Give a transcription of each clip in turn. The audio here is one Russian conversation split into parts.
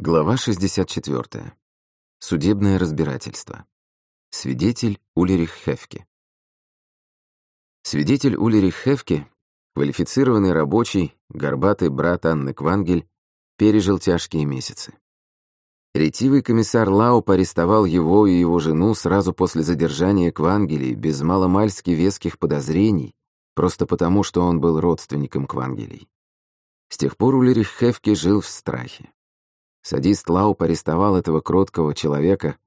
Глава 64. Судебное разбирательство. Свидетель Улерих Хефке. Свидетель Улерих Хефке, квалифицированный рабочий, горбатый брат Анны Квангель, пережил тяжкие месяцы. Ретивый комиссар Лауп арестовал его и его жену сразу после задержания Квангелей без маломальски веских подозрений, просто потому, что он был родственником Квангелей. С тех пор Улерих Хефке жил в страхе. Садист Лауп арестовал этого кроткого человека,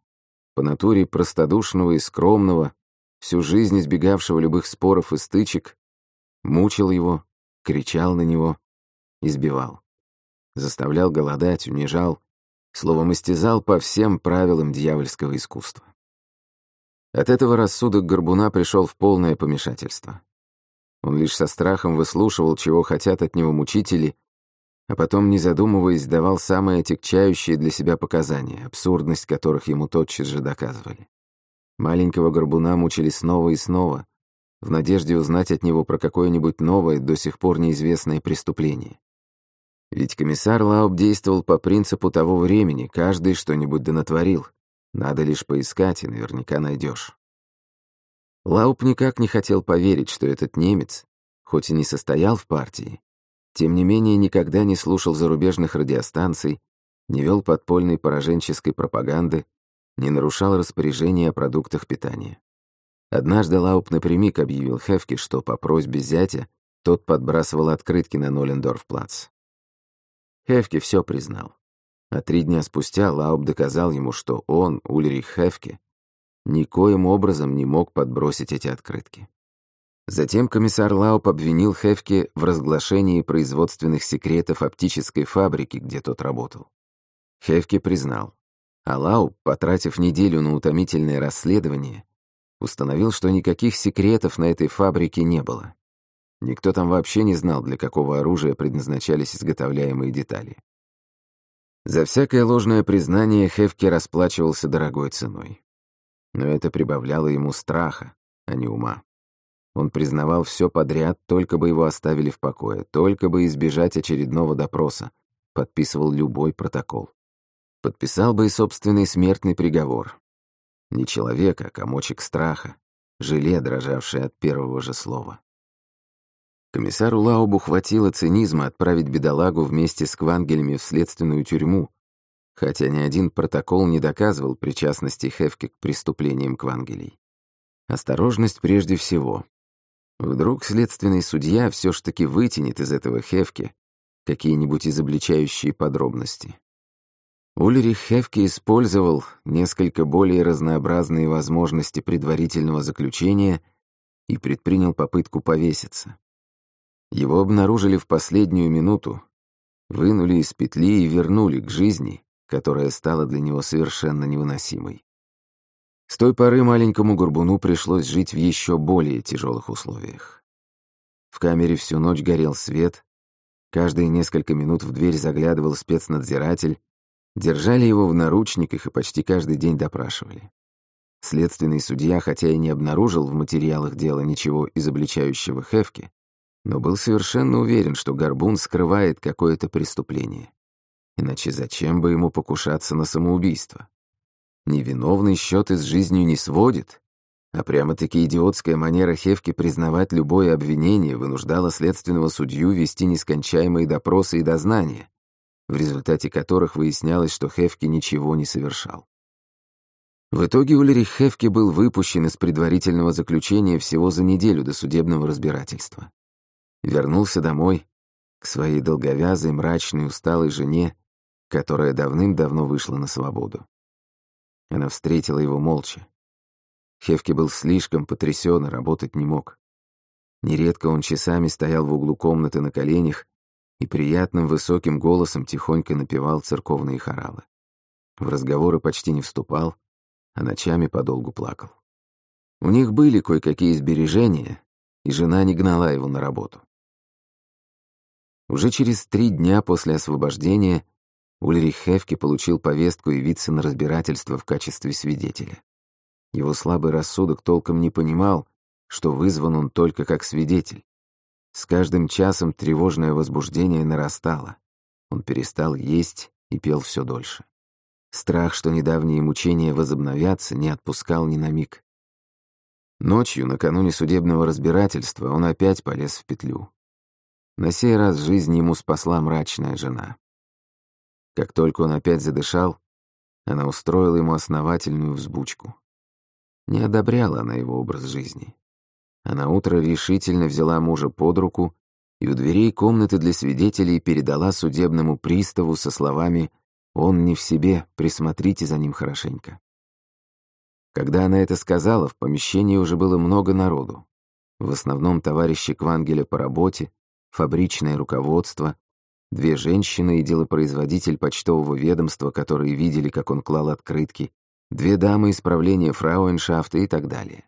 по натуре простодушного и скромного, всю жизнь избегавшего любых споров и стычек, мучил его, кричал на него, избивал. Заставлял голодать, унижал, словом, истязал по всем правилам дьявольского искусства. От этого рассудок Горбуна пришел в полное помешательство. Он лишь со страхом выслушивал, чего хотят от него мучители, а потом, не задумываясь, давал самые отягчающие для себя показания, абсурдность которых ему тотчас же доказывали. Маленького горбуна мучили снова и снова, в надежде узнать от него про какое-нибудь новое, до сих пор неизвестное преступление. Ведь комиссар Лауб действовал по принципу того времени, каждый что-нибудь донатворил. Надо лишь поискать, и наверняка найдешь. Лауб никак не хотел поверить, что этот немец, хоть и не состоял в партии, тем не менее, никогда не слушал зарубежных радиостанций, не вел подпольной пораженческой пропаганды, не нарушал распоряжения о продуктах питания. Однажды Лауп напрямик объявил Хевке, что по просьбе зятя тот подбрасывал открытки на Нолендорф-плац. Хевке все признал. А три дня спустя Лауп доказал ему, что он, Ульрих Хевке, никоим образом не мог подбросить эти открытки. Затем комиссар Лауп обвинил Хевке в разглашении производственных секретов оптической фабрики, где тот работал. Хевке признал, а Лауп, потратив неделю на утомительное расследование, установил, что никаких секретов на этой фабрике не было. Никто там вообще не знал, для какого оружия предназначались изготовляемые детали. За всякое ложное признание Хевке расплачивался дорогой ценой. Но это прибавляло ему страха, а не ума. Он признавал все подряд, только бы его оставили в покое, только бы избежать очередного допроса. Подписывал любой протокол. Подписал бы и собственный смертный приговор. Не человека, а комочек страха, желе, дрожавшее от первого же слова. Комиссару Лаубу хватило цинизма отправить бедолагу вместе с Квангельми в следственную тюрьму, хотя ни один протокол не доказывал причастности Хевки к преступлениям Квангелей. Осторожность прежде всего. Вдруг следственный судья все ж таки вытянет из этого Хевки какие-нибудь изобличающие подробности. Ульрих Хевке использовал несколько более разнообразные возможности предварительного заключения и предпринял попытку повеситься. Его обнаружили в последнюю минуту, вынули из петли и вернули к жизни, которая стала для него совершенно невыносимой. С той поры маленькому горбуну пришлось жить в еще более тяжелых условиях. В камере всю ночь горел свет, каждые несколько минут в дверь заглядывал спецнадзиратель, держали его в наручниках и почти каждый день допрашивали. Следственный судья, хотя и не обнаружил в материалах дела ничего изобличающего Хевки, но был совершенно уверен, что Горбун скрывает какое-то преступление. Иначе зачем бы ему покушаться на самоубийство? Невиновный счет из жизнью не сводит, а прямо-таки идиотская манера Хевки признавать любое обвинение вынуждала следственного судью вести нескончаемые допросы и дознания, в результате которых выяснялось, что Хевки ничего не совершал. В итоге Ульрих Хевки был выпущен из предварительного заключения всего за неделю до судебного разбирательства. Вернулся домой, к своей долговязой, мрачной, усталой жене, которая давным-давно вышла на свободу. Она встретила его молча. Хевки был слишком потрясен и работать не мог. Нередко он часами стоял в углу комнаты на коленях и приятным высоким голосом тихонько напевал церковные хоралы. В разговоры почти не вступал, а ночами подолгу плакал. У них были кое-какие сбережения, и жена не гнала его на работу. Уже через три дня после освобождения Ульрих Хевке получил повестку явиться на разбирательство в качестве свидетеля. Его слабый рассудок толком не понимал, что вызван он только как свидетель. С каждым часом тревожное возбуждение нарастало. Он перестал есть, и пел все дольше. Страх, что недавние мучения возобновятся, не отпускал ни на миг. Ночью, накануне судебного разбирательства, он опять полез в петлю. На сей раз жизнь ему спасла мрачная жена. Как только он опять задышал, она устроила ему основательную взбучку. Не одобряла она его образ жизни. Она утро решительно взяла мужа под руку и у дверей комнаты для свидетелей передала судебному приставу со словами «Он не в себе, присмотрите за ним хорошенько». Когда она это сказала, в помещении уже было много народу. В основном товарищи Квангеля по работе, фабричное руководство, две женщины и делопроизводитель почтового ведомства, которые видели, как он клал открытки, две дамы из правления фрауэншафта и так далее.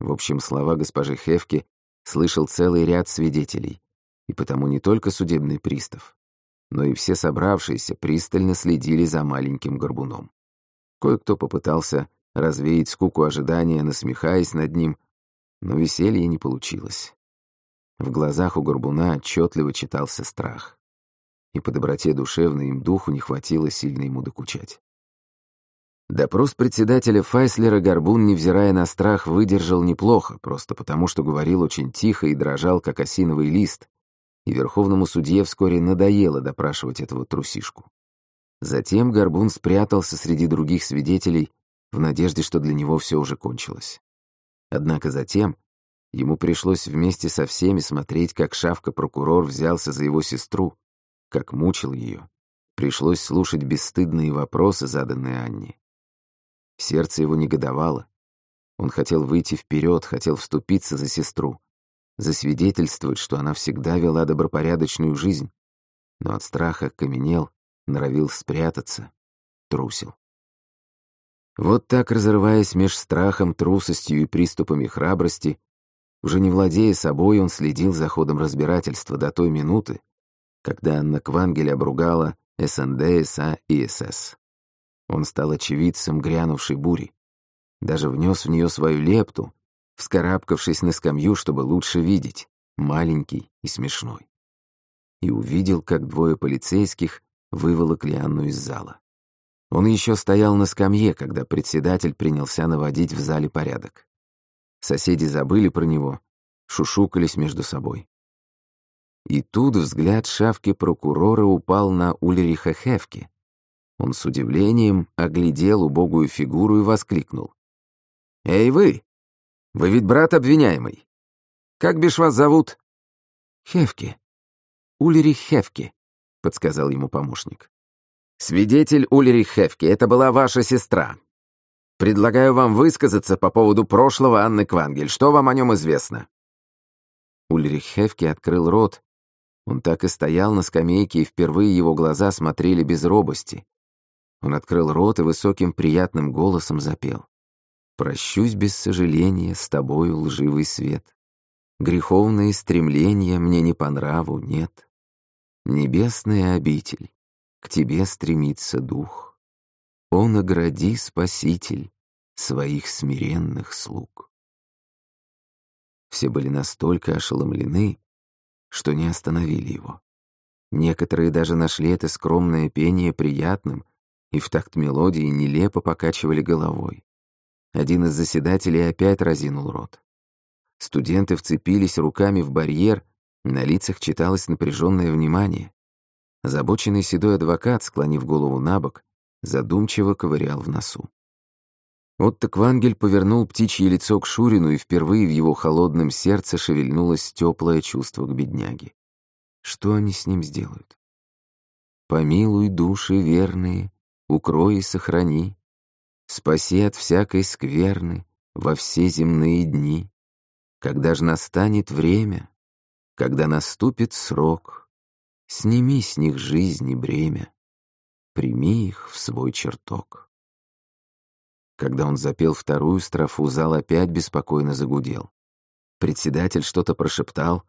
В общем, слова госпожи Хевки слышал целый ряд свидетелей, и потому не только судебный пристав, но и все собравшиеся пристально следили за маленьким горбуном. Кое-кто попытался развеять скуку ожидания, насмехаясь над ним, но веселья не получилось. В глазах у горбуна отчетливо читался страх, и по доброте душевной им духу не хватило сильно ему докучать. Допрос председателя Файслера Горбун, невзирая на страх, выдержал неплохо, просто потому что говорил очень тихо и дрожал, как осиновый лист, и верховному судье вскоре надоело допрашивать этого трусишку. Затем Горбун спрятался среди других свидетелей в надежде, что для него все уже кончилось. Однако затем ему пришлось вместе со всеми смотреть, как шавка-прокурор взялся за его сестру, как мучил ее. Пришлось слушать бесстыдные вопросы, заданные Анне. Сердце его негодовало. Он хотел выйти вперед, хотел вступиться за сестру, засвидетельствовать, что она всегда вела добропорядочную жизнь, но от страха каменел, норовил спрятаться, трусил. Вот так, разрываясь меж страхом, трусостью и приступами храбрости, уже не владея собой, он следил за ходом разбирательства до той минуты, когда Анна Квангель обругала СНД, СА и СС. Он стал очевидцем грянувшей бури. Даже внес в нее свою лепту, вскарабкавшись на скамью, чтобы лучше видеть, маленький и смешной. И увидел, как двое полицейских выволокли Анну из зала. Он еще стоял на скамье, когда председатель принялся наводить в зале порядок. Соседи забыли про него, шушукались между собой. И тут взгляд шавки прокурора упал на Ульриха Хевке, он с удивлением оглядел убогую фигуру и воскликнул. «Эй вы! Вы ведь брат обвиняемый. Как бишь вас зовут?» «Хевки. Улерих Хевки», — подсказал ему помощник. «Свидетель Улерих Хевки, это была ваша сестра. Предлагаю вам высказаться по поводу прошлого Анны Квангель. Что вам о нем известно?» Ульрих Хевки открыл рот. Он так и стоял на скамейке, и впервые его глаза смотрели без робости. Он открыл рот и высоким приятным голосом запел. «Прощусь без сожаления с тобою, лживый свет. Греховные стремления мне не по нраву, нет. Небесная обитель, к тебе стремится дух. Он огради, Спаситель, своих смиренных слуг». Все были настолько ошеломлены, что не остановили его. Некоторые даже нашли это скромное пение приятным — и в такт мелодии нелепо покачивали головой. Один из заседателей опять разинул рот. Студенты вцепились руками в барьер, на лицах читалось напряженное внимание. Озабоченный седой адвокат, склонив голову на бок, задумчиво ковырял в носу. Отто Квангель повернул птичье лицо к Шурину, и впервые в его холодном сердце шевельнулось теплое чувство к бедняге. Что они с ним сделают? «Помилуй души верные, укрой и сохрани, спаси от всякой скверны во все земные дни. Когда ж настанет время, когда наступит срок, сними с них жизни бремя, прими их в свой чертог. Когда он запел вторую строфу, зал опять беспокойно загудел. Председатель что-то прошептал,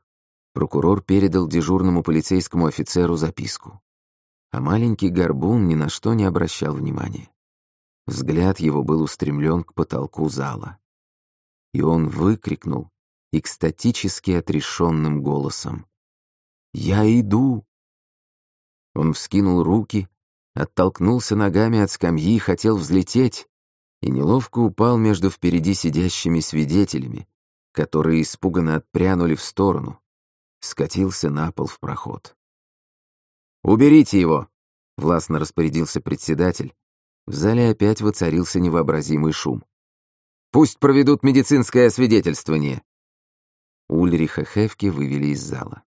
прокурор передал дежурному полицейскому офицеру записку а маленький горбун ни на что не обращал внимания. Взгляд его был устремлен к потолку зала. И он выкрикнул экстатически отрешенным голосом. «Я иду!» Он вскинул руки, оттолкнулся ногами от скамьи, хотел взлететь и неловко упал между впереди сидящими свидетелями, которые испуганно отпрянули в сторону, скатился на пол в проход. «Уберите его!» — властно распорядился председатель. В зале опять воцарился невообразимый шум. «Пусть проведут медицинское освидетельствование!» Ульриха Хевки вывели из зала.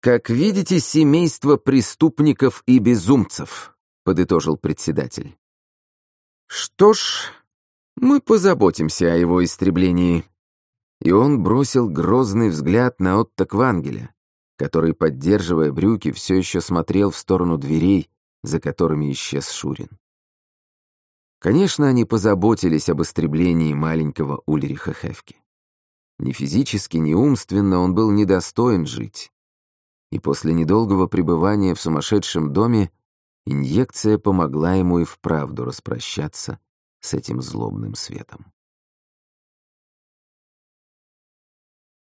«Как видите, семейство преступников и безумцев», — подытожил председатель. «Что ж, мы позаботимся о его истреблении». И он бросил грозный взгляд на Отто Квангеля, который, поддерживая брюки, все еще смотрел в сторону дверей, за которыми исчез Шурин. Конечно, они позаботились об истреблении маленького Ульриха Хевки. Ни физически, ни умственно он был недостоин жить. И после недолгого пребывания в сумасшедшем доме инъекция помогла ему и вправду распрощаться с этим злобным светом.